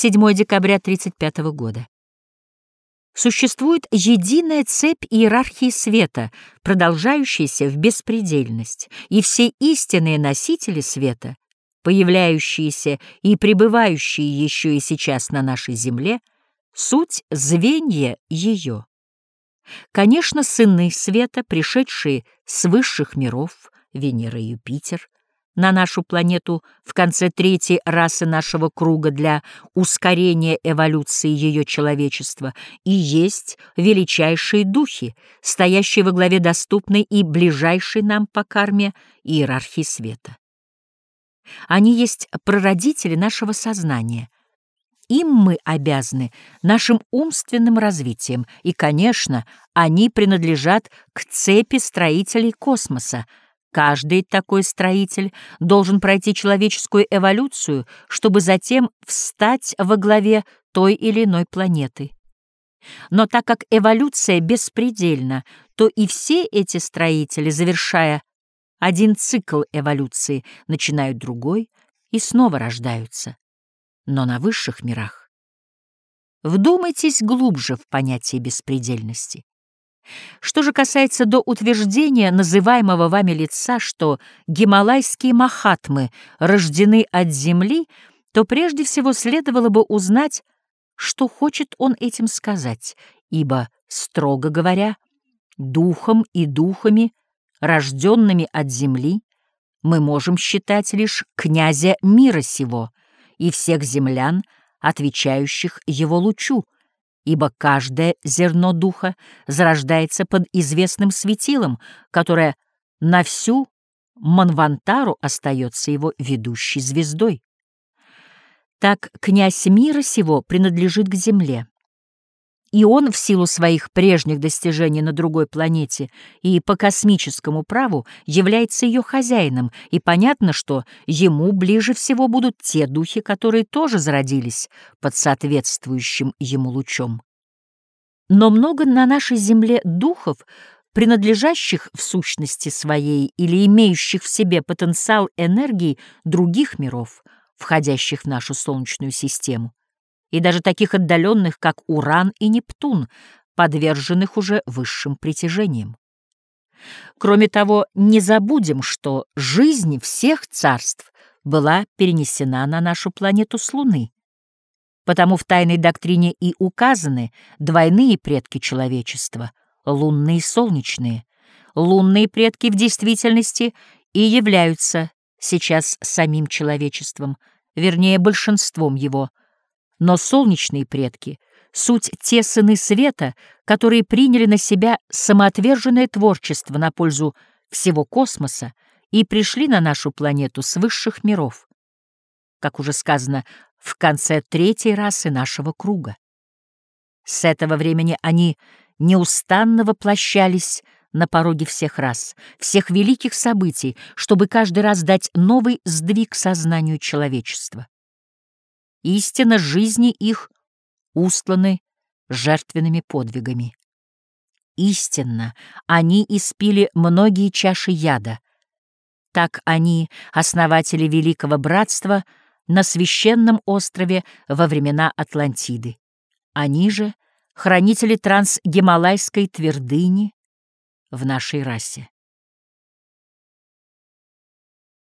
7 декабря 1935 года. Существует единая цепь иерархии света, продолжающаяся в беспредельность, и все истинные носители света, появляющиеся и пребывающие еще и сейчас на нашей земле, суть звенья ее. Конечно, сыны света, пришедшие с высших миров, Венера и Юпитер, на нашу планету в конце третьей расы нашего круга для ускорения эволюции ее человечества и есть величайшие духи, стоящие во главе доступной и ближайшей нам по карме иерархии света. Они есть прародители нашего сознания. Им мы обязаны нашим умственным развитием, и, конечно, они принадлежат к цепи строителей космоса — Каждый такой строитель должен пройти человеческую эволюцию, чтобы затем встать во главе той или иной планеты. Но так как эволюция беспредельна, то и все эти строители, завершая один цикл эволюции, начинают другой и снова рождаются. Но на высших мирах. Вдумайтесь глубже в понятие беспредельности. Что же касается до утверждения называемого вами лица, что гималайские махатмы рождены от земли, то прежде всего следовало бы узнать, что хочет он этим сказать, ибо, строго говоря, духом и духами, рожденными от земли, мы можем считать лишь князя мира сего и всех землян, отвечающих его лучу, ибо каждое зерно духа зарождается под известным светилом, которое на всю Манвантару остается его ведущей звездой. Так князь мира сего принадлежит к земле. И он в силу своих прежних достижений на другой планете и по космическому праву является ее хозяином, и понятно, что ему ближе всего будут те духи, которые тоже зародились под соответствующим ему лучом. Но много на нашей земле духов, принадлежащих в сущности своей или имеющих в себе потенциал энергии других миров, входящих в нашу Солнечную систему и даже таких отдаленных, как Уран и Нептун, подверженных уже высшим притяжениям. Кроме того, не забудем, что жизнь всех царств была перенесена на нашу планету с Луны. Потому в тайной доктрине и указаны двойные предки человечества — лунные и солнечные. Лунные предки в действительности и являются сейчас самим человечеством, вернее, большинством его — но солнечные предки — суть те сыны света, которые приняли на себя самоотверженное творчество на пользу всего космоса и пришли на нашу планету с высших миров, как уже сказано, в конце третьей расы нашего круга. С этого времени они неустанно воплощались на пороге всех рас, всех великих событий, чтобы каждый раз дать новый сдвиг сознанию человечества. Истина жизни их устланы жертвенными подвигами. Истинно, они испили многие чаши яда. Так они, основатели Великого Братства, на священном острове во времена Атлантиды. Они же — хранители трансгималайской твердыни в нашей расе.